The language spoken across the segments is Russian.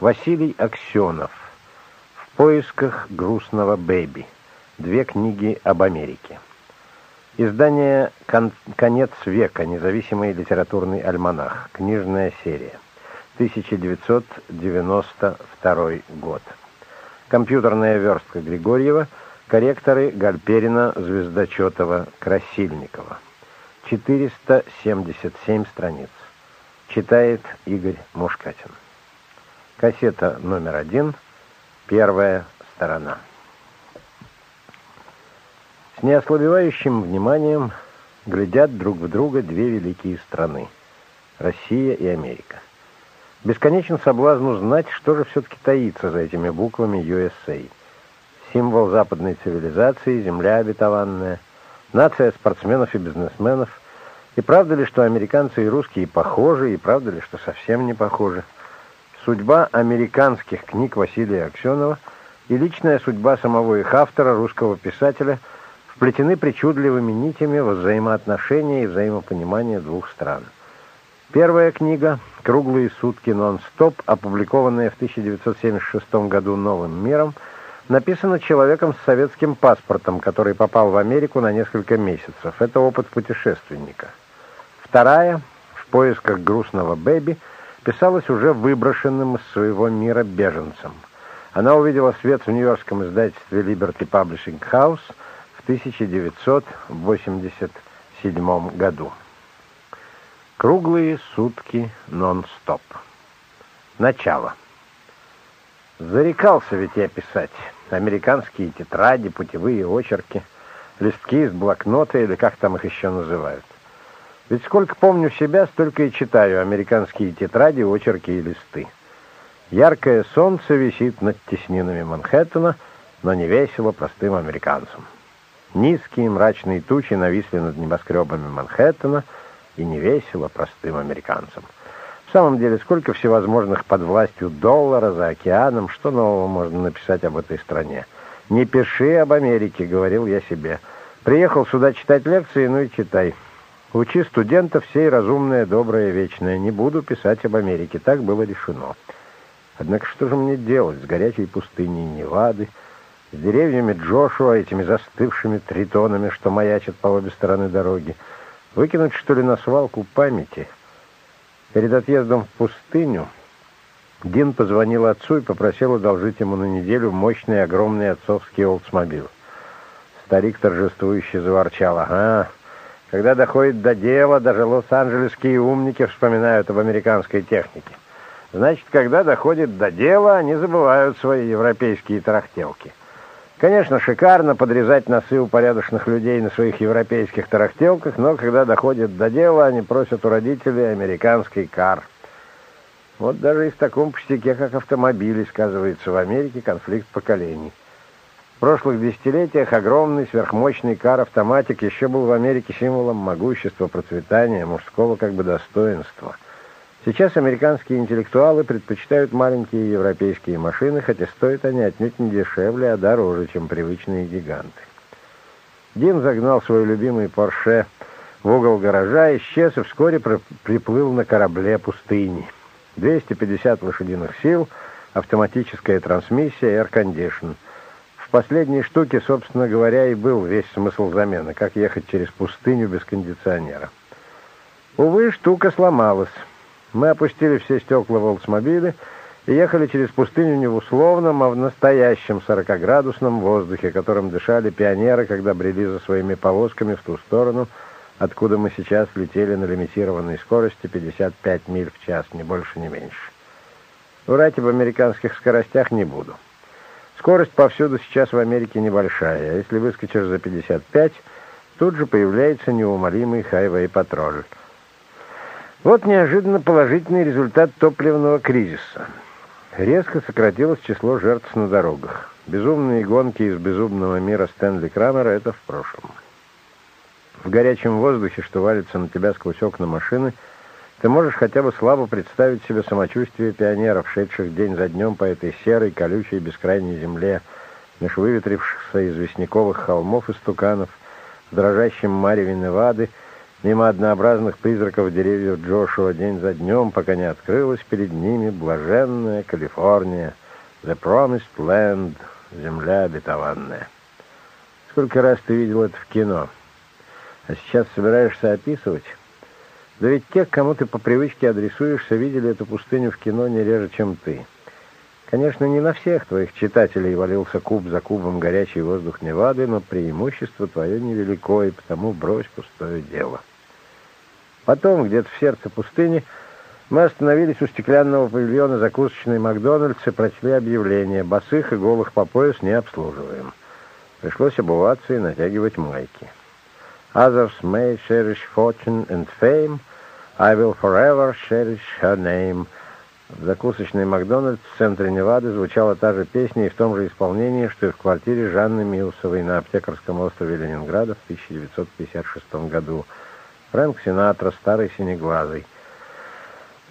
Василий Аксенов. В поисках грустного бэби. Две книги об Америке. Издание «Конец века. Независимый литературный альманах». Книжная серия. 1992 год. Компьютерная верстка Григорьева. Корректоры Гальперина, Звездочетова, Красильникова. 477 страниц. Читает Игорь Мушкатин. Кассета номер один, первая сторона. С неослабевающим вниманием глядят друг в друга две великие страны – Россия и Америка. Бесконечен соблазн узнать, что же все-таки таится за этими буквами USA. Символ западной цивилизации, земля обетованная, нация спортсменов и бизнесменов. И правда ли, что американцы и русские похожи, и правда ли, что совсем не похожи – Судьба американских книг Василия Аксенова и личная судьба самого их автора, русского писателя, вплетены причудливыми нитями взаимоотношения и взаимопонимание двух стран. Первая книга «Круглые сутки нон-стоп», опубликованная в 1976 году «Новым миром», написана человеком с советским паспортом, который попал в Америку на несколько месяцев. Это опыт путешественника. Вторая «В поисках грустного бэби» писалась уже выброшенным из своего мира беженцем. Она увидела свет в нью-йоркском издательстве Liberty Publishing House в 1987 году. Круглые сутки нон-стоп. Начало. Зарекался ведь я писать. Американские тетради, путевые очерки, листки из блокнота или как там их еще называют. Ведь сколько помню себя, столько и читаю американские тетради, очерки и листы. Яркое солнце висит над теснинами Манхэттена, но не весело простым американцам. Низкие мрачные тучи нависли над небоскребами Манхэттена и не весело простым американцам. В самом деле, сколько всевозможных под властью доллара за океаном, что нового можно написать об этой стране? «Не пиши об Америке», — говорил я себе. «Приехал сюда читать лекции, ну и читай». Учи студентов всей разумное, доброе, вечное. Не буду писать об Америке. Так было решено. Однако что же мне делать с горячей пустыней Невады, с деревьями Джошуа, этими застывшими тритонами, что маячат по обе стороны дороги? Выкинуть, что ли, на свалку памяти? Перед отъездом в пустыню Дин позвонил отцу и попросил одолжить ему на неделю мощный огромный отцовский олдсмобил. Старик торжествующе заворчал. «Ага, когда доходит до дела, даже лос-анджелесские умники вспоминают об американской технике. Значит, когда доходит до дела, они забывают свои европейские тарахтелки. Конечно, шикарно подрезать носы у порядочных людей на своих европейских тарахтелках, но когда доходит до дела, они просят у родителей американский кар. Вот даже и в таком пустяке, как автомобили, сказывается в Америке конфликт поколений. В прошлых десятилетиях огромный сверхмощный кар-автоматик еще был в Америке символом могущества, процветания, мужского как бы достоинства. Сейчас американские интеллектуалы предпочитают маленькие европейские машины, хотя стоят они отнюдь не дешевле, а дороже, чем привычные гиганты. Дин загнал свой любимый Порше в угол гаража, исчез и вскоре приплыл на корабле пустыни. 250 лошадиных сил, автоматическая трансмиссия, air-condition — в последней штуке, собственно говоря, и был весь смысл замены, как ехать через пустыню без кондиционера. Увы, штука сломалась. Мы опустили все стекла в Олдсмобиле и ехали через пустыню не в условном, а в настоящем 40-градусном воздухе, которым дышали пионеры, когда брели за своими повозками в ту сторону, откуда мы сейчас летели на лимитированной скорости 55 миль в час, ни больше, ни меньше. Врать об американских скоростях не буду. Скорость повсюду сейчас в Америке небольшая, если выскочишь за 55, тут же появляется неумолимый хайвей-патруль. Вот неожиданно положительный результат топливного кризиса. Резко сократилось число жертв на дорогах. Безумные гонки из безумного мира Стэнли Крамера — это в прошлом. В горячем воздухе, что валится на тебя сквозь окна машины — ты можешь хотя бы слабо представить себе самочувствие пионеров, шедших день за днем по этой серой, колючей, бескрайней земле, меж выветрившихся известняковых холмов и стуканов, в дрожащем мареве Невады, мимо однообразных призраков деревьев Джошуа день за днем, пока не открылась перед ними блаженная Калифорния, The Promised Land, земля обетованная. Сколько раз ты видел это в кино? А сейчас собираешься описывать? Да ведь те, кому ты по привычке адресуешься, видели эту пустыню в кино не реже, чем ты. Конечно, не на всех твоих читателей валился куб за кубом горячий воздух Невады, но преимущество твое невелико, и потому брось пустое дело. Потом, где-то в сердце пустыни, мы остановились у стеклянного павильона закусочной Макдональдс и прочли объявление «Босых и голых по пояс не обслуживаем». Пришлось обуваться и натягивать майки. «Others may cherish fortune and fame, I will forever cherish her name», в закусочной «Макдональдс» в центре Невады звучала та же песня и в том же исполнении, что и в квартире Жанны Милсовой на Аптекарском острове Ленинграда в 1956 году. Фрэнк Синатра, старый синеглазый.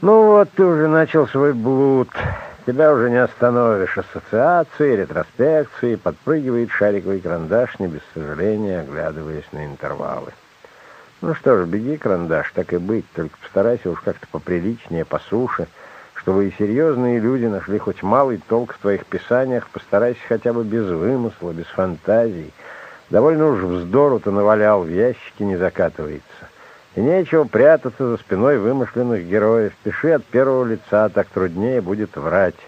«Ну вот, ты уже начал свой блуд. Тебя уже не остановишь. Ассоциации, ретроспекции, подпрыгивает шариковый карандаш, не без сожаления, оглядываясь на интервалы. Ну что ж, беги, карандаш, так и быть, только постарайся уж как-то поприличнее, по суше» чтобы и серьезные люди нашли хоть малый толк в твоих писаниях, постарайся хотя бы без вымысла, без фантазий. Довольно уж вздору-то навалял, в ящике не закатывается. И нечего прятаться за спиной вымышленных героев. Пиши от первого лица, так труднее будет врать.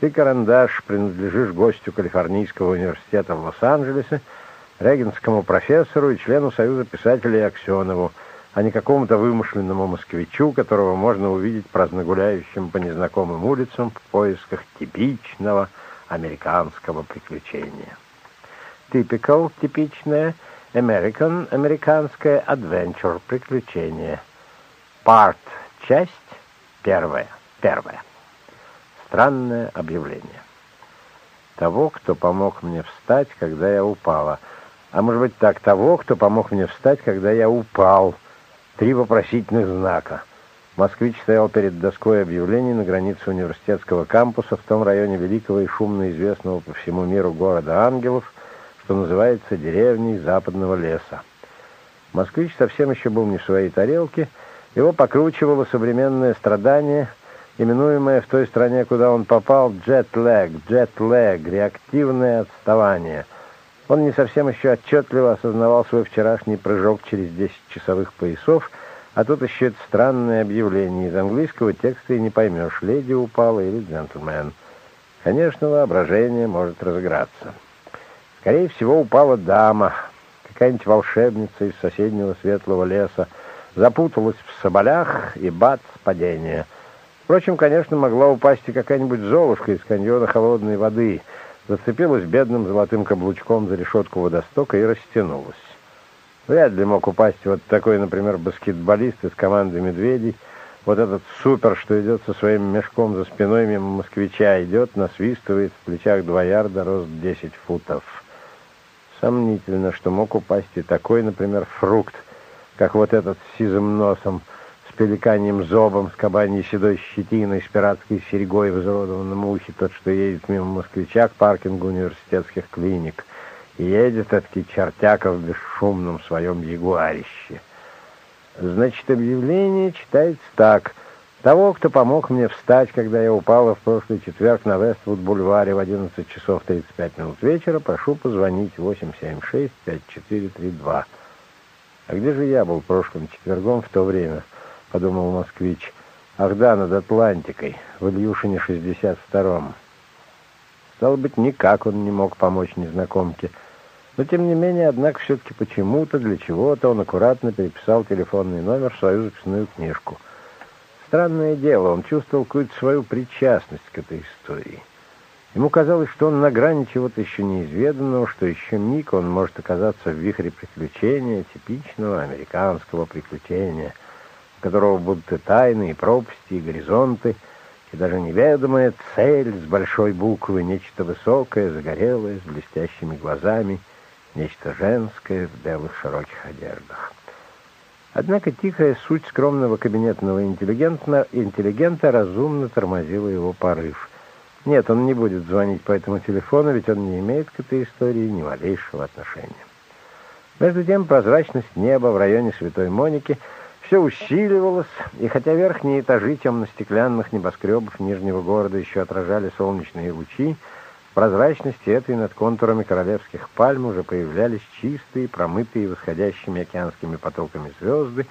Ты, карандаш, принадлежишь гостю Калифорнийского университета в Лос-Анджелесе, регенскому профессору и члену Союза писателей Аксенову, а не какому-то вымышленному москвичу, которого можно увидеть праздногуляющим по незнакомым улицам в поисках типичного американского приключения. Typical – типичное, American – американское, adventure – приключение. Part – часть, первая, первая. Странное объявление. Того, кто помог мне встать, когда я упала. А может быть так, того, кто помог мне встать, когда я упал – Три вопросительных знака. Москвич стоял перед доской объявлений на границе университетского кампуса в том районе великого и шумно известного по всему миру города Ангелов, что называется деревней западного леса. Москвич совсем еще был не в своей тарелке, его покручивало современное страдание, именуемое в той стране, куда он попал, джет-лэг, джет-лэг, реактивное отставание — он не совсем еще отчетливо осознавал свой вчерашний прыжок через 10 часовых поясов, а тут еще это странное объявление. Из английского текста и не поймешь, леди упала или джентльмен. Конечно, воображение может разыграться. Скорее всего, упала дама, какая-нибудь волшебница из соседнего светлого леса, запуталась в соболях и бац, падение. Впрочем, конечно, могла упасть и какая-нибудь золушка из каньона холодной воды — зацепилась бедным золотым каблучком за решетку водостока и растянулась. Вряд ли мог упасть вот такой, например, баскетболист из команды «Медведей», вот этот супер, что идет со своим мешком за спиной мимо москвича, идет, насвистывает, в плечах два ярда, рост 10 футов. Сомнительно, что мог упасть и такой, например, фрукт, как вот этот с сизым носом, пеликаньим зобом, с кабаньей седой щетиной, с пиратской серьгой в изуродованном ухе, тот, что едет мимо москвича к паркингу университетских клиник. И едет этот чертяка в бесшумном своем ягуарище. Значит, объявление читается так. Того, кто помог мне встать, когда я упала в прошлый четверг на Вествуд-бульваре в 11 часов 35 минут вечера, прошу позвонить 876-5432. А где же я был прошлым четвергом в то время? —— подумал москвич. «Ах да, над Атлантикой, в Ильюшине 62-м». Стало быть, никак он не мог помочь незнакомке. Но, тем не менее, однако, все-таки почему-то, для чего-то он аккуратно переписал телефонный номер в свою записную книжку. Странное дело, он чувствовал какую-то свою причастность к этой истории. Ему казалось, что он на грани чего-то еще неизведанного, что еще миг он может оказаться в вихре приключения, типичного американского приключения — которого будут и тайны, и пропасти, и горизонты, и даже неведомая цель с большой буквы, нечто высокое, загорелое, с блестящими глазами, нечто женское в белых широких одеждах. Однако тихая суть скромного кабинетного интеллигента, интеллигента разумно тормозила его порыв. Нет, он не будет звонить по этому телефону, ведь он не имеет к этой истории ни малейшего отношения. Между тем прозрачность неба в районе Святой Моники все усиливалась, и хотя верхние этажи темно-стеклянных небоскребов Нижнего города еще отражали солнечные лучи, в прозрачности этой над контурами королевских пальм уже появлялись чистые, промытые восходящими океанскими потоками звезды,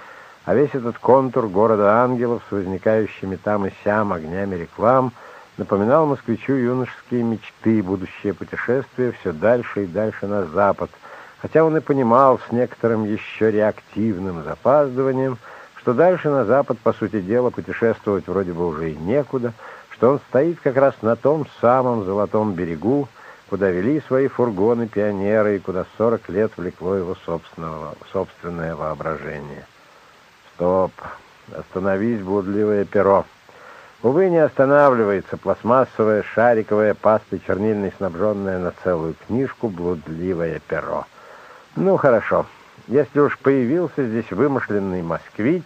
а весь этот контур города ангелов с возникающими там и сям огнями реклам напоминал москвичу юношеские мечты, будущее путешествие все дальше и дальше на запад — хотя он и понимал с некоторым еще реактивным запаздыванием, что дальше на запад, по сути дела, путешествовать вроде бы уже и некуда, что он стоит как раз на том самом золотом берегу, куда вели свои фургоны пионеры и куда сорок лет влекло его собственного, собственное воображение. Стоп! Остановись, блудливое перо! Увы, не останавливается пластмассовая шариковая паста чернильной, снабженная на целую книжку «Блудливое перо». Ну, хорошо. Если уж появился здесь вымышленный москвич,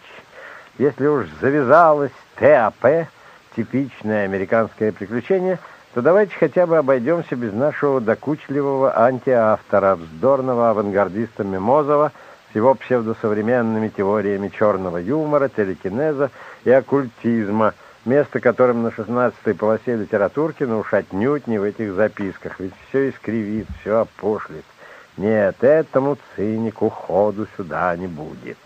если уж завязалось ТАП, типичное американское приключение, то давайте хотя бы обойдемся без нашего докучливого антиавтора, вздорного авангардиста Мимозова с его псевдосовременными теориями черного юмора, телекинеза и оккультизма, место которым на 16-й полосе литературки, но уж отнюдь не в этих записках, ведь все искривит, все опошлит. Нет, этому цинику ходу сюда не будет.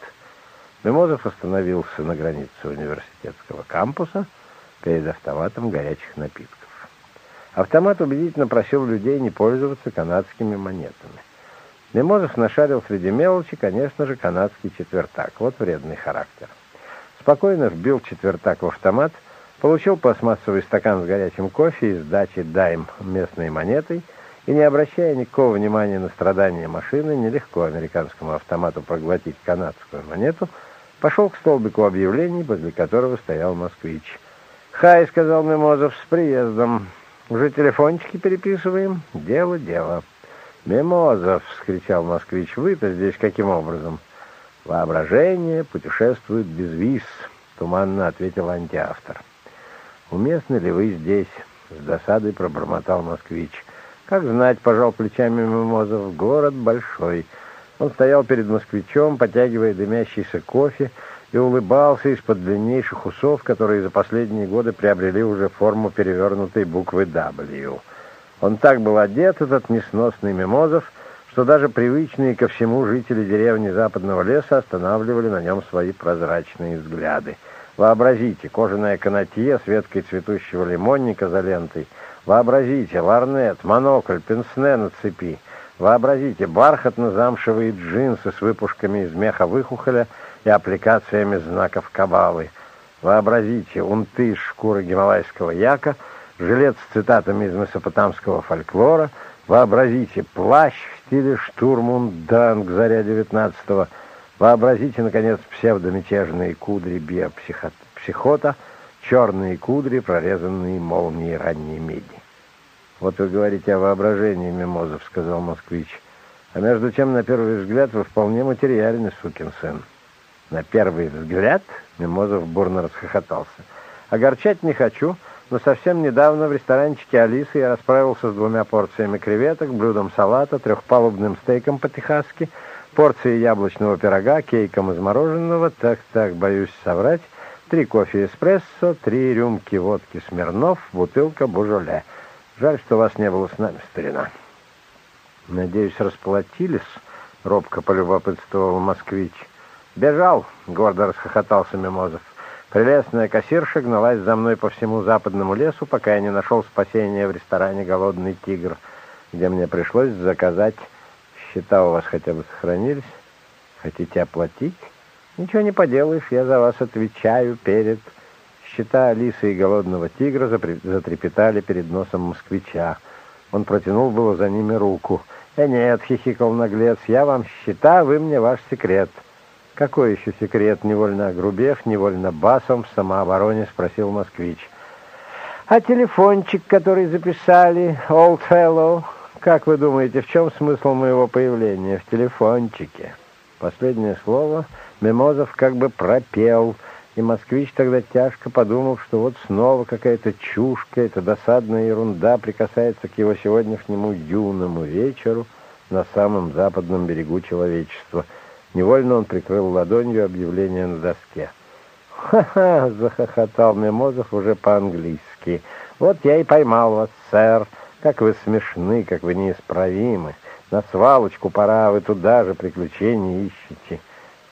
Мимозов остановился на границе университетского кампуса перед автоматом горячих напитков. Автомат убедительно просил людей не пользоваться канадскими монетами. Мимозов нашарил среди мелочи, конечно же, канадский четвертак. Вот вредный характер. Спокойно вбил четвертак в автомат, получил пластмассовый стакан с горячим кофе и сдачи дайм местной монетой — и не обращая никакого внимания на страдания машины, нелегко американскому автомату проглотить канадскую монету, пошел к столбику объявлений, возле которого стоял москвич. «Хай», — сказал Мимозов, — «с приездом. Уже телефончики переписываем? Дело, дело». «Мимозов!» — вскричал москвич. «Вы-то здесь каким образом?» «Воображение путешествует без виз», — туманно ответил антиавтор. «Уместны ли вы здесь?» — с досадой пробормотал москвич. Как знать, пожал плечами Мимозов, город большой. Он стоял перед москвичом, потягивая дымящийся кофе, и улыбался из-под длиннейших усов, которые за последние годы приобрели уже форму перевернутой буквы «W». Он так был одет, этот несносный Мимозов, что даже привычные ко всему жители деревни Западного леса останавливали на нем свои прозрачные взгляды. Вообразите, кожаная канатье с веткой цветущего лимонника за лентой — Вообразите, ларнет, монокль, пенсне на цепи. Вообразите, бархатно-замшевые джинсы с выпушками из меха выхухоля и аппликациями знаков кабалы. Вообразите, унты из шкуры гималайского яка, жилет с цитатами из месопотамского фольклора. Вообразите, плащ в стиле штурмунданг заря девятнадцатого. Вообразите, наконец, псевдомятежные кудри биопсихота — черные кудри, прорезанные молнией ранней меди. «Вот вы говорите о воображении, Мимозов», — сказал москвич. «А между тем, на первый взгляд, вы вполне материальный сукин сын». «На первый взгляд?» — Мимозов бурно расхохотался. «Огорчать не хочу, но совсем недавно в ресторанчике Алисы я расправился с двумя порциями креветок, блюдом салата, трехпалубным стейком по-техасски, порцией яблочного пирога, кейком из мороженого, так-так, боюсь соврать, Три кофе эспрессо, три рюмки водки Смирнов, бутылка Бужоле. Жаль, что вас не было с нами, старина. Надеюсь, расплатились? Робко полюбопытствовал москвич. Бежал, гордо расхохотался Мимозов. Прелестная кассирша гналась за мной по всему западному лесу, пока я не нашел спасения в ресторане «Голодный тигр», где мне пришлось заказать... Счета у вас хотя бы сохранились? Хотите оплатить? Ничего не поделаешь, я за вас отвечаю перед... Счета Алисы и голодного тигра затрепетали перед носом москвича. Он протянул было за ними руку. «Э, нет», — хихикал наглец, — «я вам счета, вы мне ваш секрет». «Какой еще секрет?» — невольно огрубев, невольно басом в самообороне спросил москвич. «А телефончик, который записали, Old Fellow, как вы думаете, в чем смысл моего появления в телефончике?» Последнее слово Мимозов как бы пропел, и москвич тогда тяжко подумал, что вот снова какая-то чушка, эта досадная ерунда прикасается к его сегодняшнему юному вечеру, на самом западном берегу человечества. Невольно он прикрыл ладонью объявление на доске. «Ха-ха!» — захохотал Мемозов уже по-английски. «Вот я и поймал вас, сэр. Как вы смешны, как вы неисправимы. На свалочку пора, вы туда же приключения ищете».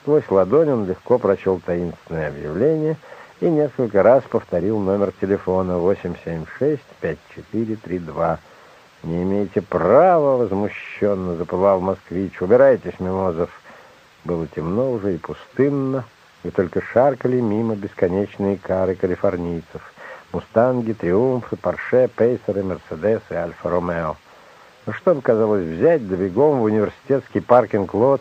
Сквозь ладонь он легко прочел таинственное объявление и несколько раз повторил номер телефона 876-5432. «Не имеете права!» — возмущенно запылал москвич. «Убирайтесь, Мимозов!» Было темно уже и пустынно, и только шаркали мимо бесконечные кары калифорнийцев. Мустанги, Триумфы, Порше, Пейсеры, Мерседесы, Альфа-Ромео. Ну что бы казалось взять, да в университетский паркинг-лот,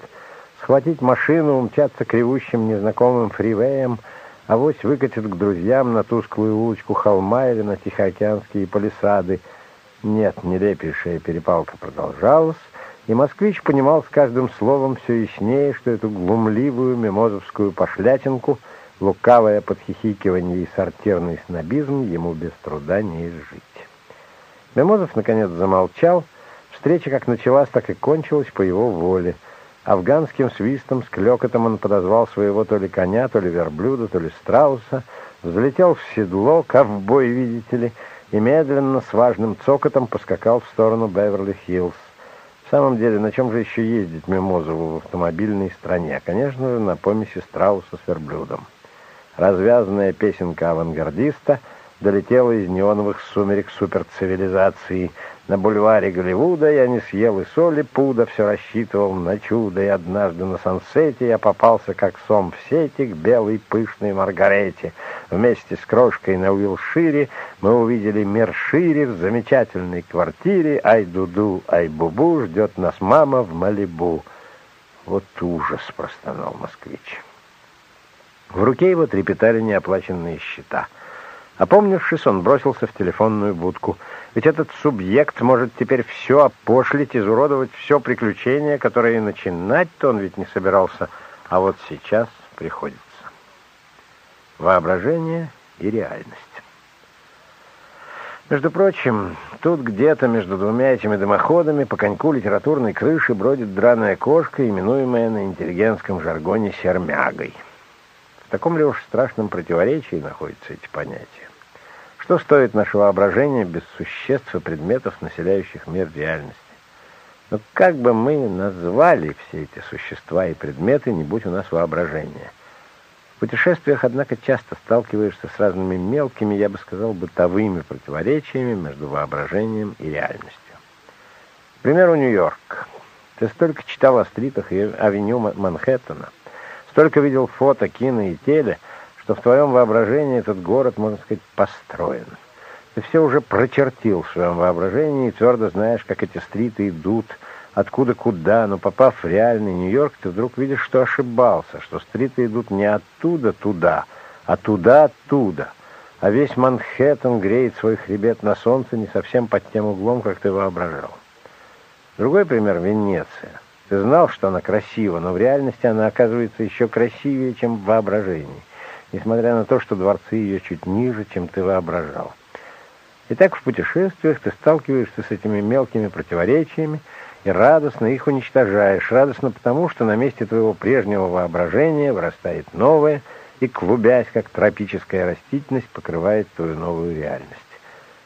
схватить машину, умчаться кривущим незнакомым фривеем, авось выкатит к друзьям на тусклую улочку холма или на Тихоокеанские палисады — нет, нелепейшая перепалка продолжалась, и москвич понимал с каждым словом все яснее, что эту глумливую мимозовскую пошлятинку, лукавое подхихикивание и сортирный снобизм ему без труда не изжить. Мимозов, наконец, замолчал. Встреча как началась, так и кончилась по его воле. Афганским свистом, с клёкотом он подозвал своего то ли коня, то ли верблюда, то ли страуса, взлетел в седло, ковбой, видите ли, и медленно, с важным цокотом поскакал в сторону Беверли-Хиллз. В самом деле, на чем же еще ездить Мимозову в автомобильной стране? Конечно, на помеси страуса с верблюдом. Развязанная песенка авангардиста долетела из неоновых сумерек суперцивилизации — на бульваре Голливуда я не съел и соли пуда, все рассчитывал на чудо, и однажды на сансете я попался, как сом в сети, к белой пышной Маргарете. Вместе с крошкой на Уилшире мы увидели мир шире в замечательной квартире. Ай-дуду, ай-бубу, ждет нас мама в Малибу. Вот ужас, простонал москвич. В руке его трепетали неоплаченные счета. Опомнившись, он бросился в телефонную будку — ведь этот субъект может теперь все опошлить, изуродовать все приключение, которое и начинать-то он ведь не собирался, а вот сейчас приходится. Воображение и реальность. Между прочим, тут где-то между двумя этими дымоходами по коньку литературной крыши бродит драная кошка, именуемая на интеллигентском жаргоне сермягой. В таком ли уж страшном противоречии находятся эти понятия? Что стоит наше воображение без существ и предметов, населяющих мир реальности? Но как бы мы назвали все эти существа и предметы, не будь у нас воображения? В путешествиях, однако, часто сталкиваешься с разными мелкими, я бы сказал, бытовыми противоречиями между воображением и реальностью. К примеру, Нью-Йорк. Ты столько читал о стритах и авеню Манхэттена, столько видел фото, кино и теле, что в твоем воображении этот город, можно сказать, построен. Ты все уже прочертил в своем воображении и твердо знаешь, как эти стриты идут, откуда куда, но попав в реальный Нью-Йорк, ты вдруг видишь, что ошибался, что стриты идут не оттуда туда, а туда оттуда. А весь Манхэттен греет свой хребет на солнце не совсем под тем углом, как ты воображал. Другой пример — Венеция. Ты знал, что она красива, но в реальности она оказывается еще красивее, чем в воображении несмотря на то, что дворцы ее чуть ниже, чем ты воображал. Итак, в путешествиях ты сталкиваешься с этими мелкими противоречиями и радостно их уничтожаешь. Радостно потому, что на месте твоего прежнего воображения вырастает новое и, клубясь, как тропическая растительность, покрывает твою новую реальность.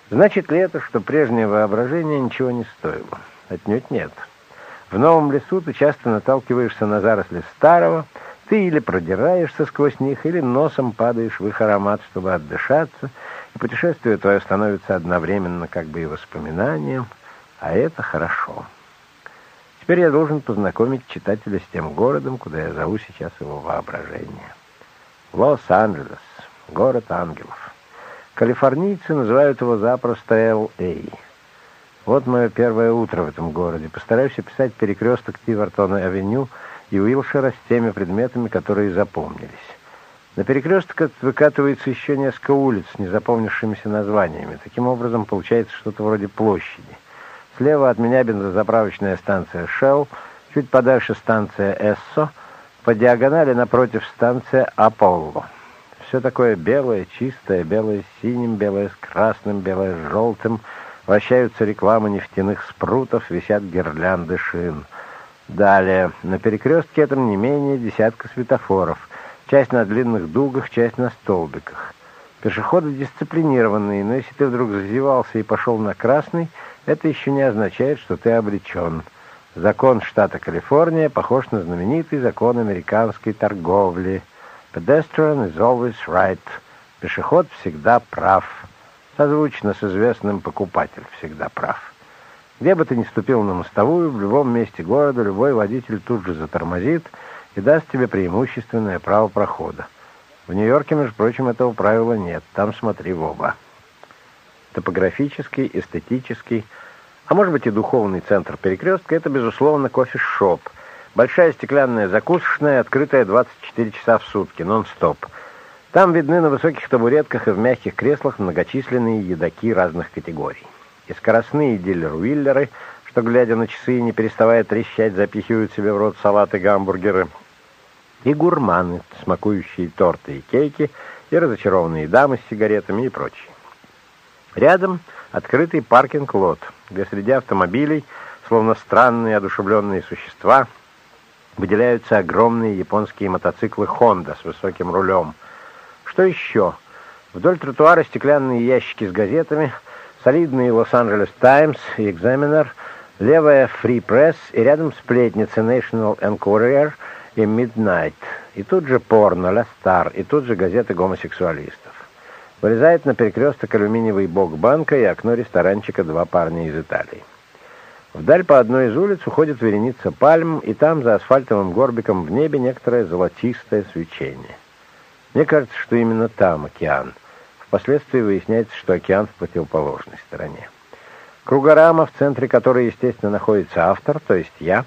Значит ли это, что прежнее воображение ничего не стоило? Отнюдь нет. В новом лесу ты часто наталкиваешься на заросли старого, ты или продираешься сквозь них, или носом падаешь в их аромат, чтобы отдышаться, и путешествие твое становится одновременно как бы и воспоминанием, а это хорошо. Теперь я должен познакомить читателя с тем городом, куда я зову сейчас его воображение. Лос-Анджелес, город ангелов. Калифорнийцы называют его запросто Л.А. Вот мое первое утро в этом городе. Постараюсь описать перекресток Тивертона-авеню, и Уилшера с теми предметами, которые запомнились. На перекресток выкатывается еще несколько улиц с незапомнившимися названиями. Таким образом, получается что-то вроде площади. Слева от меня бензозаправочная станция Shell, чуть подальше станция Эссо, по диагонали напротив станция Аполло. Все такое белое, чистое, белое с синим, белое с красным, белое с желтым, Вращаются рекламы нефтяных спрутов, висят гирлянды шин. Далее, на перекрестке этом не менее десятка светофоров. Часть на длинных дугах, часть на столбиках. Пешеходы дисциплинированные, но если ты вдруг зазевался и пошел на красный, это еще не означает, что ты обречен. Закон штата Калифорния похож на знаменитый закон американской торговли. Pedestrian is always right. Пешеход всегда прав. Созвучно с известным покупатель всегда прав. Где бы ты ни ступил на мостовую, в любом месте города любой водитель тут же затормозит и даст тебе преимущественное право прохода. В Нью-Йорке, между прочим, этого правила нет. Там смотри в оба. Топографический, эстетический, а может быть и духовный центр перекрестка – это, безусловно, кофе-шоп. Большая стеклянная закусочная, открытая 24 часа в сутки, нон-стоп. Там видны на высоких табуретках и в мягких креслах многочисленные едоки разных категорий. И скоростные дилер-уиллеры, что, глядя на часы, не переставая трещать, запихивают себе в рот салаты, гамбургеры. И гурманы, смакующие торты и кейки, и разочарованные дамы с сигаретами и прочее. Рядом открытый паркинг-лот, где среди автомобилей, словно странные одушевленные существа, выделяются огромные японские мотоциклы Honda с высоким рулем. Что еще? Вдоль тротуара стеклянные ящики с газетами, солидные Лос-Анджелес Таймс и Examiner, левая Free Press и рядом сплетницы National Enquirer и Midnight. И тут же порно, Ла Стар, и тут же газеты гомосексуалистов. Вылезает на перекресток алюминиевый бок банка и окно ресторанчика «Два парня из Италии». Вдаль по одной из улиц уходит вереница пальм, и там за асфальтовым горбиком в небе некоторое золотистое свечение. Мне кажется, что именно там океан. Впоследствии выясняется, что океан в противоположной стороне. Кругорама, в центре которой, естественно, находится автор, то есть я,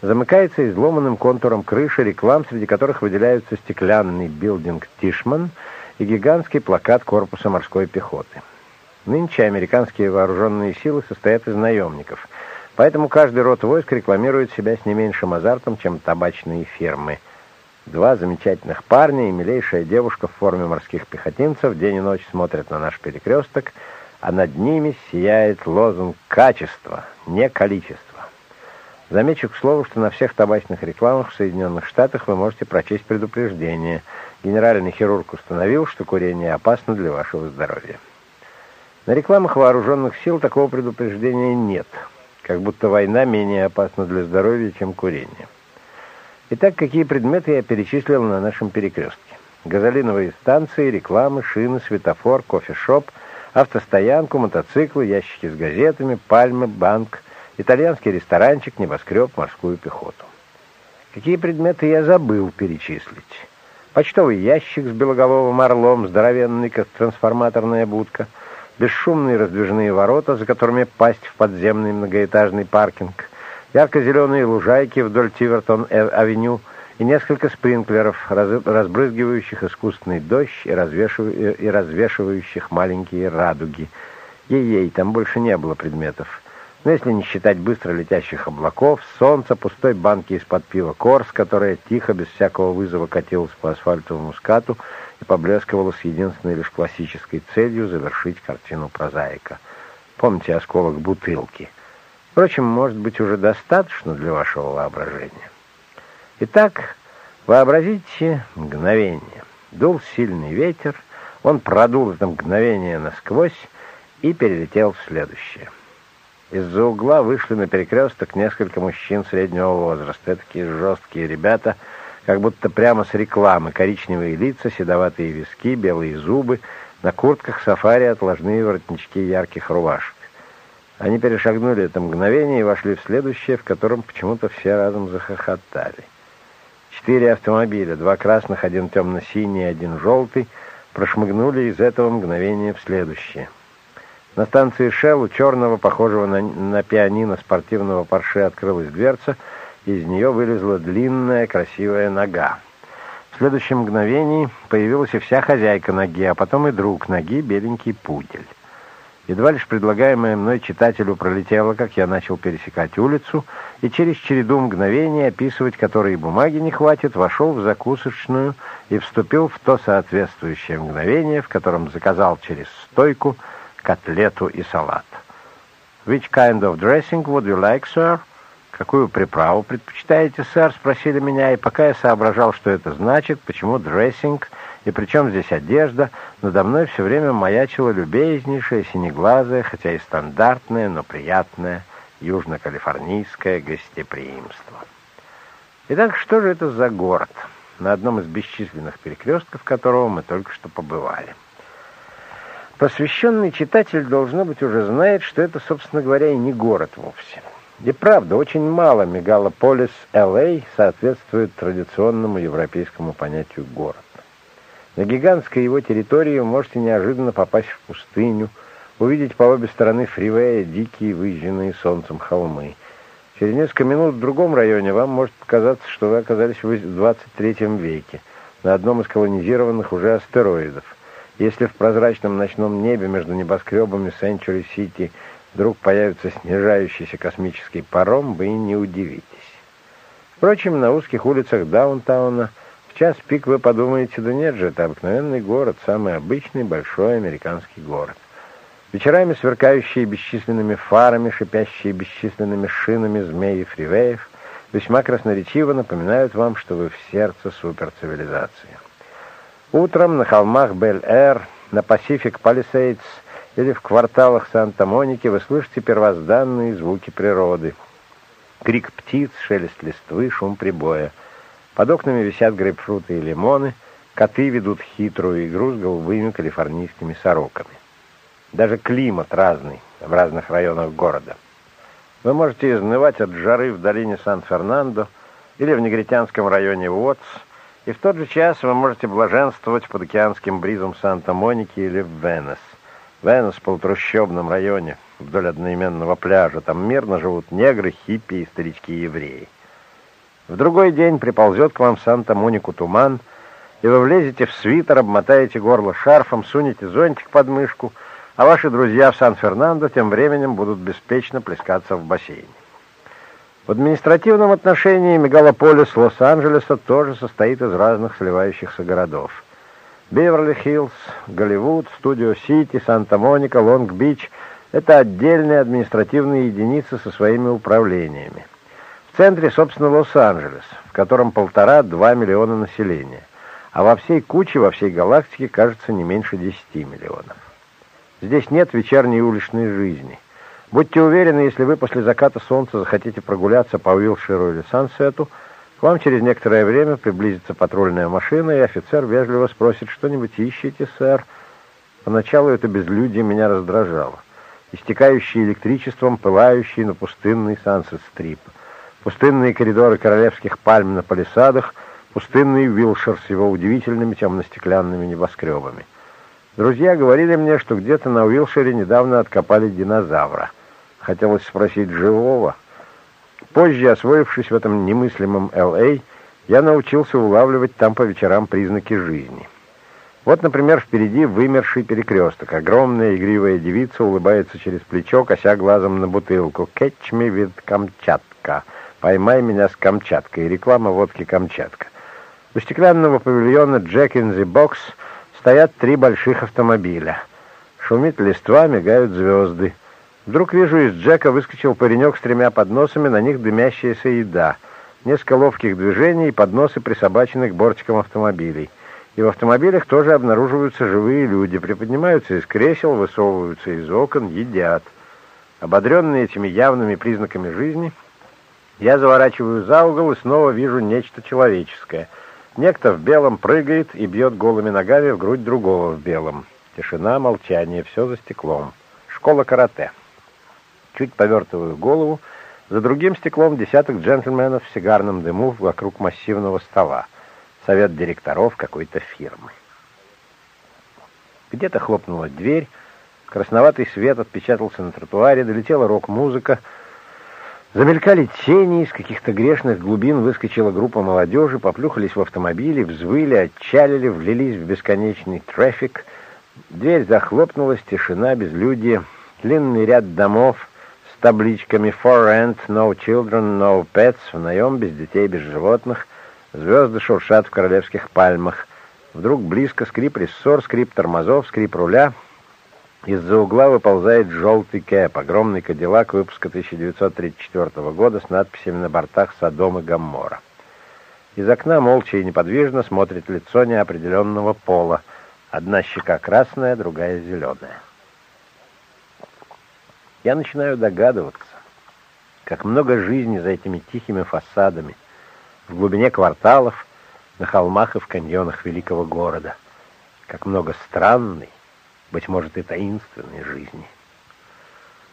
замыкается изломанным контуром крыши реклам, среди которых выделяются стеклянный билдинг «Тишман», и гигантский плакат корпуса морской пехоты. Нынче американские вооруженные силы состоят из наемников, поэтому каждый род войск рекламирует себя с не меньшим азартом, чем табачные фирмы. Два замечательных парня и милейшая девушка в форме морских пехотинцев день и ночь смотрят на наш перекресток, а над ними сияет лозунг «Качество, не количество». Замечу, к слову, что на всех табачных рекламах в Соединенных Штатах вы можете прочесть предупреждение. Генеральный хирург установил, что курение опасно для вашего здоровья. На рекламах вооруженных сил такого предупреждения нет, как будто война менее опасна для здоровья, чем курение. Итак, какие предметы я перечислил на нашем перекрестке? Газолиновые станции, рекламы, шины, светофор, кофешоп, автостоянку, мотоциклы, ящики с газетами, пальмы, банк – итальянский ресторанчик, небоскреб, морскую пехоту. Какие предметы я забыл перечислить? Почтовый ящик с белоголовым орлом, здоровенный, трансформаторная будка, бесшумные раздвижные ворота, за которыми пасть в подземный многоэтажный паркинг, ярко-зеленые лужайки вдоль Тивертон-авеню и несколько спринклеров, разбрызгивающих искусственный дождь и, развешивающих маленькие радуги. Ей-ей, там больше не было предметов. Но если не считать быстро летящих облаков, солнца, пустой банки из-под пива «Корс», которая тихо, без всякого вызова катилась по асфальтовому скату и поблескивала с единственной лишь классической целью завершить картину прозаика. Помните осколок бутылки? Впрочем, может быть, уже достаточно для вашего воображения. Итак, вообразите мгновение. Дул сильный ветер, он продул это мгновение насквозь и перелетел в следующее — из-за угла вышли на перекресток несколько мужчин среднего возраста. Такие жесткие ребята, как будто прямо с рекламы. Коричневые лица, седоватые виски, белые зубы. На куртках сафари отложные воротнички ярких рубашек. Они перешагнули это мгновение и вошли в следующее, в котором почему-то все разом захохотали. Четыре автомобиля, два красных, один темно-синий, один желтый, прошмыгнули из этого мгновения в следующее — на станции Шелл у черного, похожего на, на пианино спортивного парше, открылась дверца, и из нее вылезла длинная красивая нога. В следующем мгновении появилась и вся хозяйка ноги, а потом и друг ноги, беленький пудель. Едва лишь предлагаемое мной читателю пролетело, как я начал пересекать улицу, и через череду мгновений, описывать которые бумаги не хватит, вошел в закусочную и вступил в то соответствующее мгновение, в котором заказал через стойку котлету и салат. «Which kind of dressing would you like, sir?» «Какую приправу предпочитаете, сэр?» — спросили меня, и пока я соображал, что это значит, почему дрессинг, и причем здесь одежда, надо мной все время маячило любезнейшее, синеглазое, хотя и стандартное, но приятное южно-калифорнийское гостеприимство. Итак, что же это за город, на одном из бесчисленных перекрестков которого мы только что побывали? Посвященный читатель, должно быть, уже знает, что это, собственно говоря, и не город вовсе. И правда, очень мало мегалополис Л.А. соответствует традиционному европейскому понятию «город». На гигантской его территории вы можете неожиданно попасть в пустыню, увидеть по обе стороны фривея дикие, выжженные солнцем холмы. Через несколько минут в другом районе вам может показаться, что вы оказались в 23 веке, на одном из колонизированных уже астероидов. Если в прозрачном ночном небе между небоскребами Сенчури-Сити – вдруг появится снижающийся космический паром, вы и не удивитесь. Впрочем, на узких улицах даунтауна в час пик вы подумаете, да нет же, это обыкновенный город, самый обычный большой американский город. Вечерами сверкающие бесчисленными фарами, шипящие бесчисленными шинами змеи фривеев, весьма красноречиво напоминают вам, что вы в сердце суперцивилизации. Утром на холмах Бель-Эр, на Pacific Palisades или в кварталах Санта-Моники вы слышите первозданные звуки природы. Крик птиц, шелест листвы, шум прибоя. Под окнами висят грейпфруты и лимоны, коты ведут хитрую игру с голубыми калифорнийскими сороками. Даже климат разный в разных районах города. Вы можете изнывать от жары в долине Сан-Фернандо или в негритянском районе Уотс, и в тот же час вы можете блаженствовать под океанским бризом Санта-Моники или в Венес. Венес в полутрущобном районе, вдоль одноименного пляжа. Там мирно живут негры, хиппи и старички-евреи. В другой день приползет к вам Санта-Монику туман, и вы влезете в свитер, обмотаете горло шарфом, сунете зонтик под мышку, а ваши друзья в Сан-Фернандо тем временем будут беспечно плескаться в бассейне. В административном отношении мегалополис Лос-Анджелеса тоже состоит из разных сливающихся городов. Беверли-Хиллз, Голливуд, Студио-Сити, Санта-Моника, Лонг-Бич – это отдельные административные единицы со своими управлениями. В центре, собственно, Лос-Анджелес, в котором полтора-два миллиона населения, а во всей куче, во всей галактике, кажется, не меньше десяти миллионов. Здесь нет вечерней уличной жизни. Будьте уверены, если вы после заката солнца захотите прогуляться по Уилширу или Сансету – к вам через некоторое время приблизится патрульная машина, и офицер вежливо спросит, что-нибудь ищете, сэр? Поначалу это безлюдие меня раздражало. Истекающий электричеством, пылающий на пустынный Сансет-стрип. Пустынные коридоры королевских пальм на палисадах, пустынный Вилшер с его удивительными темно-стеклянными небоскребами. Друзья говорили мне, что где-то на Уилшере недавно откопали динозавра. Хотелось спросить, живого? Позже, освоившись в этом немыслимом Л.А., я научился улавливать там по вечерам признаки жизни. Вот, например, впереди вымерший перекресток. Огромная игривая девица улыбается через плечо, кося глазом на бутылку. «Catch me with Камчатка». «Поймай меня с Камчаткой». Реклама водки Камчатка. У стеклянного павильона «Jack in the Box» стоят три больших автомобиля. Шумит листва, мигают звезды. Вдруг вижу, из Джека выскочил паренек с тремя подносами, на них дымящаяся еда. Несколько ловких движений и подносы присобачены к бортикам автомобилей. И в автомобилях тоже обнаруживаются живые люди, приподнимаются из кресел, высовываются из окон, едят. Ободренный этими явными признаками жизни, я заворачиваю за угол и снова вижу нечто человеческое. Некто в белом прыгает и бьет голыми ногами в грудь другого в белом. Тишина, молчание, все за стеклом. Школа карате. Чуть повертываю голову. За другим стеклом десяток джентльменов в сигарном дыму вокруг массивного стола. Совет директоров какой-то фирмы. Где-то хлопнула дверь. Красноватый свет отпечатался на тротуаре. Долетела рок-музыка. Замелькали тени, из каких-то грешных глубин выскочила группа молодежи, поплюхались в автомобили, взвыли, отчалили, влились в бесконечный трафик. Дверь захлопнулась, тишина, безлюдье, длинный ряд домов — табличками «For rent», «No children», «No pets», «В наем», «Без детей», «Без животных». Звезды шуршат в королевских пальмах. Вдруг близко скрип рессор, скрип тормозов, скрип руля. Из-за угла выползает желтый кэп, огромный кадиллак выпуска 1934 года с надписями на бортах «Содом» и «Гаммора». Из окна молча и неподвижно смотрит лицо неопределенного пола. Одна щека красная, другая зеленая. Я начинаю догадываться, как много жизни за этими тихими фасадами, в глубине кварталов, на холмах и в каньонах великого города. Как много странной, быть может, и таинственной жизни.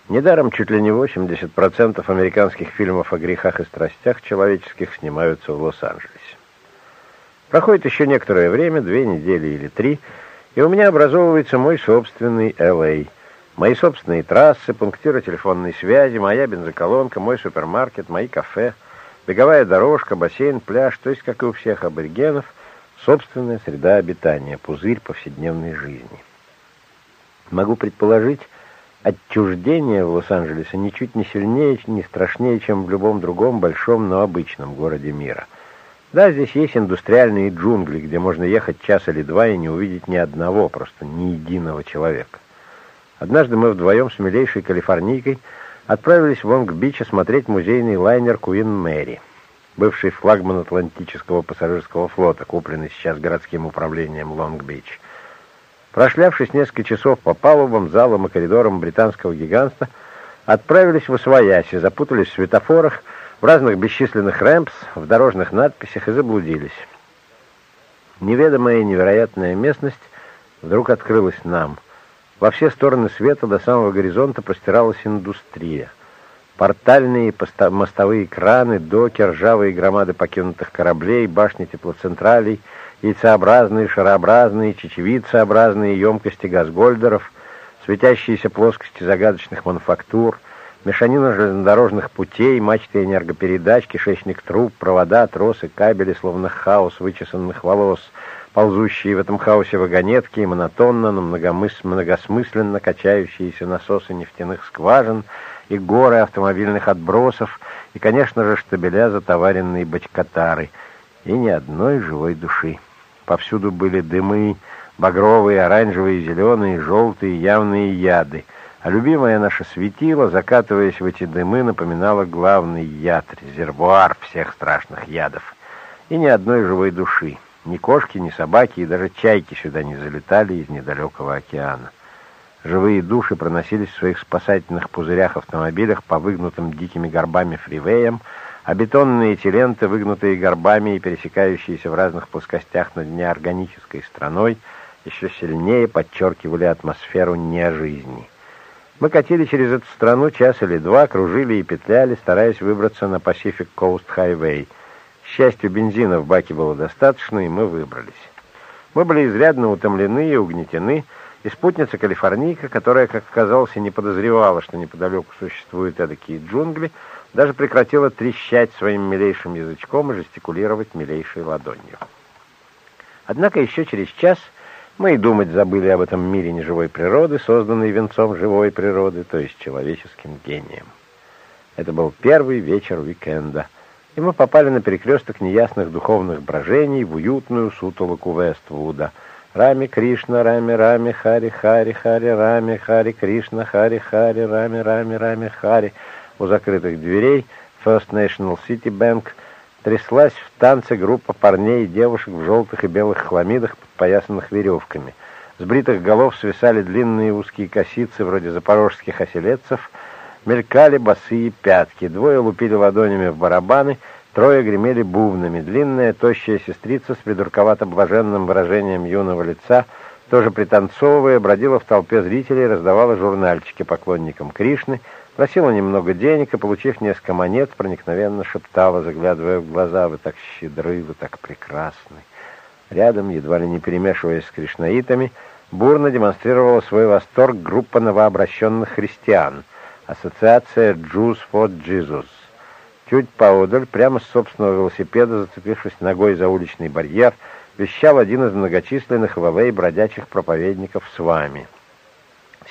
Недаром чуть ли не 80% американских фильмов о грехах и страстях человеческих снимаются в Лос-Анджелесе. Проходит еще некоторое время, две недели или три, и у меня образовывается мой собственный Л.А. Мои собственные трассы, пунктиры телефонной связи, моя бензоколонка, мой супермаркет, мои кафе, беговая дорожка, бассейн, пляж, то есть, как и у всех аборигенов, собственная среда обитания, пузырь повседневной жизни. Могу предположить, отчуждение в Лос-Анджелесе ничуть не сильнее, не страшнее, чем в любом другом большом, но обычном городе мира. Да, здесь есть индустриальные джунгли, где можно ехать час или два и не увидеть ни одного, просто ни единого человека. Однажды мы вдвоем с милейшей калифорнийкой отправились в Лонг-Бич осмотреть музейный лайнер Куин Мэри, бывший флагман Атлантического пассажирского флота, купленный сейчас городским управлением Лонг-Бич. Прошлявшись несколько часов по палубам, залам и коридорам британского гигантства, отправились восвояси, запутались в светофорах, в разных бесчисленных рэмпс, в дорожных надписях и заблудились. Неведомая и невероятная местность вдруг открылась нам. Во все стороны света до самого горизонта простиралась индустрия. Портальные мостовые краны, доки, ржавые громады покинутых кораблей, башни теплоцентралей — яйцеобразные, шарообразные, чечевицеобразные емкости газгольдеров, светящиеся плоскости загадочных мануфактур, мешанина железнодорожных путей, мачты энергопередач, кишечник труб, провода, тросы, кабели, словно хаос вычесанных волос, ползущие в этом хаосе вагонетки и монотонно, но многомыс... многосмысленно качающиеся насосы нефтяных скважин и горы автомобильных отбросов, и, конечно же, штабеля затоваренные бочкотары, и ни одной живой души. Повсюду были дымы, багровые, оранжевые, зеленые, желтые, явные яды. А любимое наше светило, закатываясь в эти дымы, напоминало главный яд, резервуар всех страшных ядов. И ни одной живой души. Ни кошки, ни собаки и даже чайки сюда не залетали из недалекого океана. Живые души проносились в своих спасательных пузырях-автомобилях по выгнутым дикими горбами фривеям, а бетонные эти ленты, выгнутые горбами и пересекающиеся в разных плоскостях над неорганической страной, еще сильнее подчеркивали атмосферу нежизни. Мы катили через эту страну час или два, кружили и петляли, стараясь выбраться на Pacific Coast Highway. К счастью, бензина в баке было достаточно, и мы выбрались. Мы были изрядно утомлены и угнетены, и спутница Калифорнийка, которая, как оказалось, не подозревала, что неподалеку существуют такие джунгли, даже прекратила трещать своим милейшим язычком и жестикулировать милейшей ладонью. Однако еще через час мы и думать забыли об этом мире неживой природы, созданной венцом живой природы, то есть человеческим гением. Это был первый вечер уикенда, и мы попали на перекресток неясных духовных брожений в уютную сутолоку Вествуда. Рами Кришна, Рами Рами, Хари Хари, Хари Рами, Хари Кришна, Хари Хари, Рами Рами, Рами Хари. У закрытых дверей First National City Bank тряслась в танце группа парней и девушек в желтых и белых хламидах, подпоясанных веревками. С бритых голов свисали длинные узкие косицы, вроде запорожских оселедцев, мелькали босые пятки. Двое лупили ладонями в барабаны, трое гремели бубнами. Длинная, тощая сестрица с придурковато-блаженным выражением юного лица, тоже пританцовывая, бродила в толпе зрителей, раздавала журнальчики поклонникам Кришны — Просила немного денег и, получив несколько монет, проникновенно шептала, заглядывая в глаза, «Вы так щедры, вы так прекрасны». Рядом, едва ли не перемешиваясь с кришнаитами, бурно демонстрировала свой восторг группа новообращенных христиан, ассоциация «Jews for Jesus». Чуть поодаль, прямо с собственного велосипеда, зацепившись ногой за уличный барьер, вещал один из многочисленных в бродячих проповедников с вами.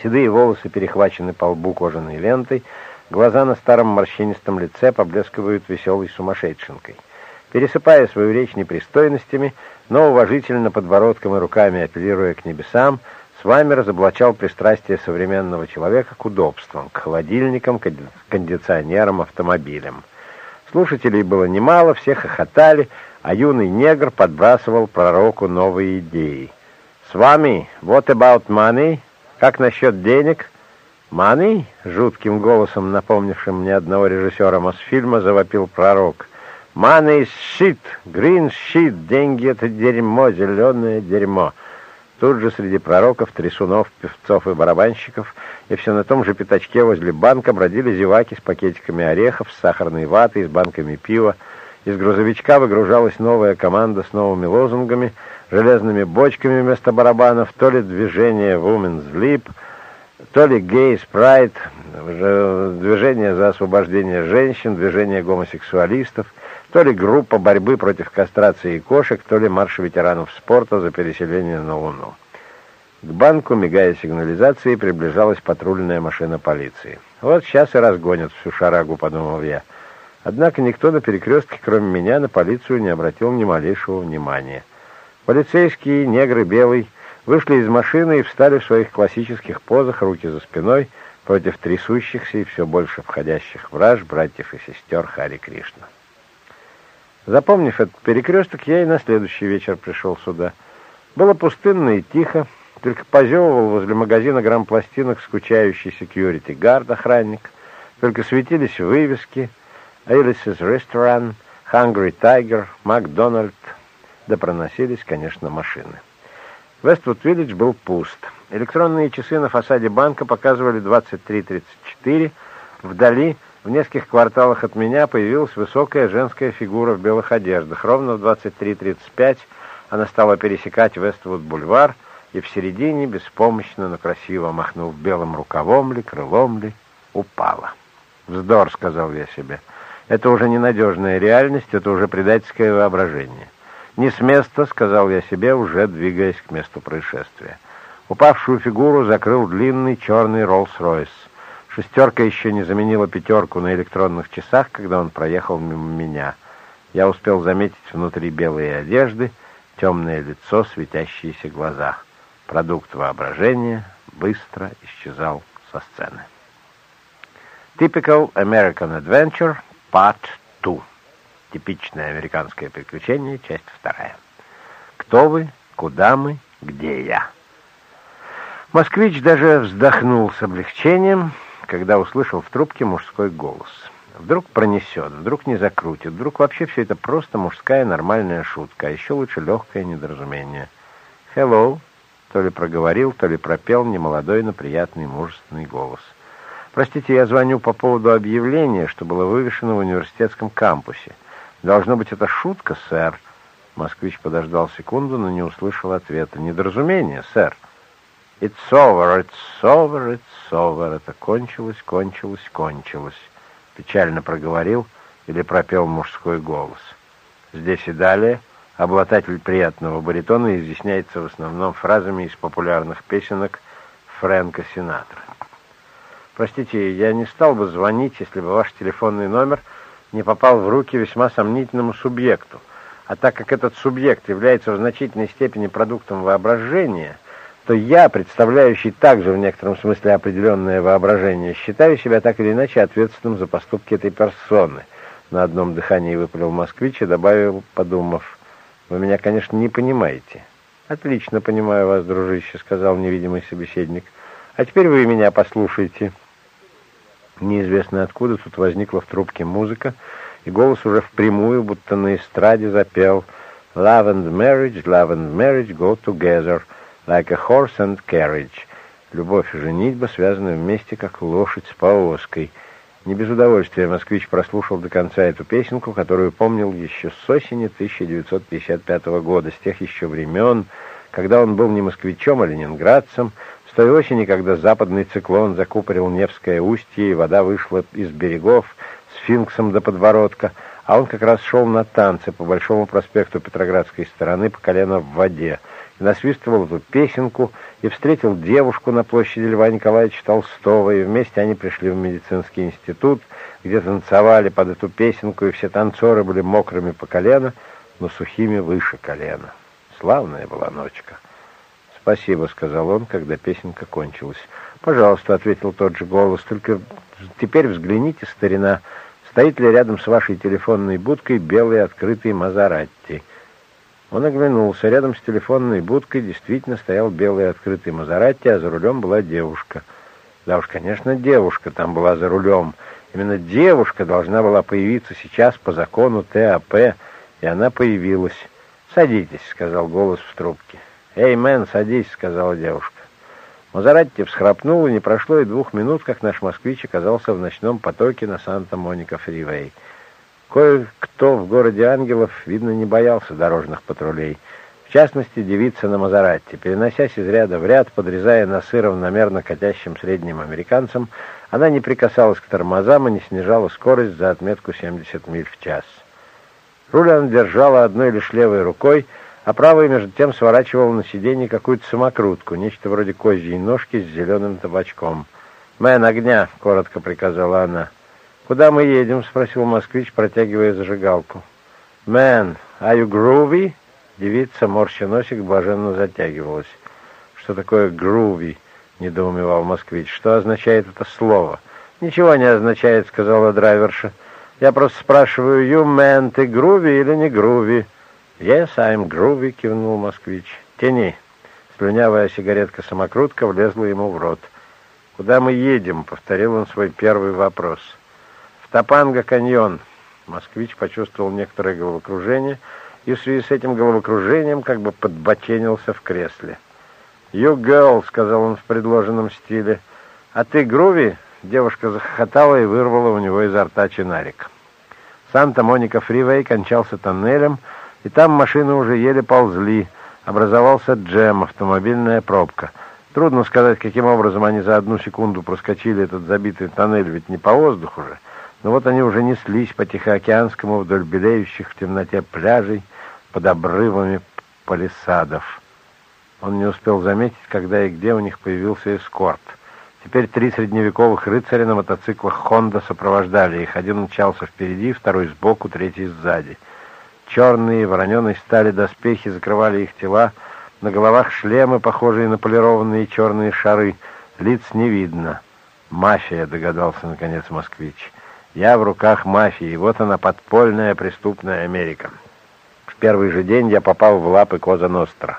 Седые волосы перехвачены по лбу кожаной лентой, глаза на старом морщинистом лице поблескивают веселой сумасшедшенкой. Пересыпая свою речь непристойностями, но уважительно подбородком и руками апеллируя к небесам, вами разоблачал пристрастие современного человека к удобствам, к холодильникам, кондиционерам, автомобилям. Слушателей было немало, все хохотали, а юный негр подбрасывал пророку новые идеи. «С вами, what about money? Как насчет денег?» «Money?» — жутким голосом, напомнившим мне одного режиссера Мосфильма, завопил пророк. «Money is shit! Green shit! Деньги — это дерьмо, зеленое дерьмо!» Тут же среди пророков, трясунов, певцов и барабанщиков и все на том же пятачке возле банка бродили зеваки с пакетиками орехов, с сахарной ватой, с банками пива. Из грузовичка выгружалась новая команда с новыми лозунгами, железными бочками вместо барабанов, то ли движение Women's Leap, то ли Gays Pride, движение за освобождение женщин, движение гомосексуалистов, то ли группа борьбы против кастрации кошек, то ли марш ветеранов спорта за переселение на Луну. К банку, мигая сигнализацией, приближалась патрульная машина полиции. «Вот сейчас и разгонят всю шарагу», — подумал я. Однако никто на перекрестке, кроме меня, на полицию не обратил ни малейшего внимания. Полицейские, негры, белый, вышли из машины и встали в своих классических позах, руки за спиной, против трясущихся и все больше входящих враж братьев и сестер Хари Кришна. Запомнив этот перекресток, я и на следующий вечер пришел сюда. Было пустынно и тихо, только позевывал возле магазина грамм-пластинок скучающий секьюрити-гард, охранник. Только светились вывески «Alice's Restaurant», «Hungry Tiger», «Макдональд», да проносились, конечно, машины. Вествуд-Виллидж был пуст. Электронные часы на фасаде банка показывали 23.34. Вдали, в нескольких кварталах от меня, появилась высокая женская фигура в белых одеждах. Ровно в 23.35 она стала пересекать Вествуд-бульвар, и в середине, беспомощно, но красиво махнув белым рукавом ли, крылом ли, упала. «Вздор», — сказал я себе. «Это уже ненадежная реальность, это уже предательское воображение». «Не с места», — сказал я себе, уже двигаясь к месту происшествия. Упавшую фигуру закрыл длинный черный Роллс-Ройс. Шестерка еще не заменила пятерку на электронных часах, когда он проехал мимо меня. Я успел заметить внутри белые одежды, темное лицо, светящиеся глаза — Продукт воображения быстро исчезал со сцены. Typical American Adventure, Part 2. Типичное американское приключение, часть вторая. Кто вы, куда мы, где я? Москвич даже вздохнул с облегчением, когда услышал в трубке мужской голос. Вдруг пронесет, вдруг не закрутит, вдруг вообще все это просто мужская нормальная шутка, а еще лучше легкое недоразумение. «Hello», то ли проговорил, то ли пропел немолодой, но приятный мужественный голос. «Простите, я звоню по поводу объявления, что было вывешено в университетском кампусе. Должно быть, это шутка, сэр?» Москвич подождал секунду, но не услышал ответа. «Недоразумение, сэр». «It's over, it's over, it's over». Это кончилось, кончилось, кончилось. Печально проговорил или пропел мужской голос. Здесь и далее Обладатель приятного баритона изъясняется в основном фразами из популярных песенок Фрэнка Синатра. Простите, я не стал бы звонить, если бы ваш телефонный номер не попал в руки весьма сомнительному субъекту. А так как этот субъект является в значительной степени продуктом воображения, то я, представляющий также в некотором смысле определенное воображение, считаю себя так или иначе ответственным за поступки этой персоны. На одном дыхании выпалил москвич и добавил, подумав, вы меня, конечно, не понимаете. Отлично понимаю вас, дружище, сказал невидимый собеседник. А теперь вы меня послушайте. Неизвестно откуда тут возникла в трубке музыка, и голос уже впрямую, будто на эстраде запел «Love and marriage, love and marriage go together, like a horse and carriage». Любовь и женитьба связаны вместе, как лошадь с повозкой — не без удовольствия москвич прослушал до конца эту песенку, которую помнил еще с осени 1955 года, с тех еще времен, когда он был не москвичом, а ленинградцем, той осени, когда западный циклон закупорил Невское устье, и вода вышла из берегов сфинксом до подбородка, а он как раз шел на танцы по Большому проспекту Петроградской стороны по колено в воде, и насвистывал эту песенку, и встретил девушку на площади Льва Николаевича Толстого, и вместе они пришли в медицинский институт, где танцевали под эту песенку, и все танцоры были мокрыми по колено, но сухими выше колена. Славная была ночка. Спасибо», — сказал он, когда песенка кончилась. «Пожалуйста», — ответил тот же голос, — «только теперь взгляните, старина, стоит ли рядом с вашей телефонной будкой белый открытый Мазератти». Он оглянулся. Рядом с телефонной будкой действительно стоял белый открытый Мазератти, а за рулем была девушка. Да уж, конечно, девушка там была за рулем. Именно девушка должна была появиться сейчас по закону ТАП, и она появилась. «Садитесь», — сказал голос в трубке. «Эй, мэн, садись», — сказала девушка. Мазератти всхрапнул, и не прошло и двух минут, как наш москвич оказался в ночном потоке на Санта-Моника-Фривей. Кое-кто в городе ангелов, видно, не боялся дорожных патрулей. В частности, девица на Мазератти. Переносясь из ряда в ряд, подрезая носы равномерно катящим средним американцам, она не прикасалась к тормозам и не снижала скорость за отметку 70 миль в час. Руль она держала одной лишь левой рукой, а правой между тем сворачивала на сиденье какую-то самокрутку, нечто вроде козьей ножки с зеленым табачком. «Man, огня!» — коротко приказала она. «Куда мы едем?» — спросил москвич, протягивая зажигалку. «Man, are you groovy?» Девица, морща носик, блаженно затягивалась. «Что такое groovy?» — недоумевал москвич. «Что означает это слово?» «Ничего не означает», — сказала драйверша. «Я просто спрашиваю, you man, ты груви или не груви?» «Yes, I'm groovy», — кивнул москвич. «Тяни». Слюнявая сигаретка-самокрутка влезла ему в рот. «Куда мы едем?» — повторил он свой первый вопрос. Топанга-каньон. Москвич почувствовал некоторое головокружение и в связи с этим головокружением как бы подбоченился в кресле. «You girl», — сказал он в предложенном стиле. «А ты груви?» — девушка захохотала и вырвала у него изо рта чинарик. Санта-Моника Фривей кончался тоннелем, и там машины уже еле ползли. Образовался джем, автомобильная пробка. Трудно сказать, каким образом они за одну секунду проскочили этот забитый тоннель, ведь не по воздуху же. Но вот они уже неслись по Тихоокеанскому вдоль белеющих в темноте пляжей под обрывами палисадов. Он не успел заметить, когда и где у них появился эскорт. Теперь три средневековых рыцаря на мотоциклах «Хонда» сопровождали их. Один мчался впереди, второй сбоку, третий сзади. Черные вороненой стали доспехи закрывали их тела, на головах шлемы, похожие на полированные черные шары. Лиц не видно. «Мафия», — догадался наконец москвич. Я в руках мафии, вот она подпольная преступная Америка. В первый же день я попал в лапы Коза Ностра.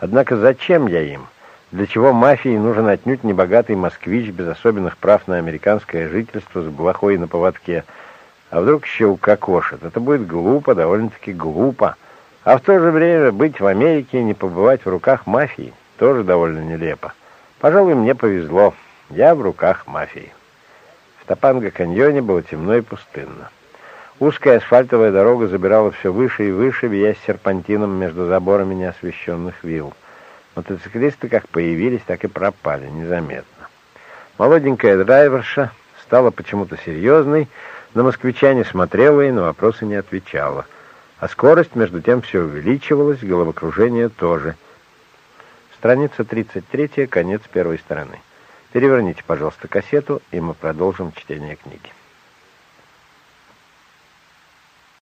Однако зачем я им? Для чего мафии нужен отнюдь небогатый москвич без особенных прав на американское жительство с блохой на поводке? А вдруг еще укокошит? Это будет глупо, довольно-таки глупо. А в то же время быть в Америке и не побывать в руках мафии тоже довольно нелепо. Пожалуй, мне повезло. Я в руках мафии. Топанго-каньоне было темно и пустынно. Узкая асфальтовая дорога забирала все выше и выше, виясь серпантином между заборами неосвещенных вилл. Мотоциклисты как появились, так и пропали, незаметно. Молоденькая драйверша стала почему-то серьезной, на москвича не смотрела и на вопросы не отвечала. А скорость, между тем, все увеличивалась, головокружение тоже. Страница 33, конец первой стороны. Переверните, пожалуйста, кассету, и мы продолжим чтение книги.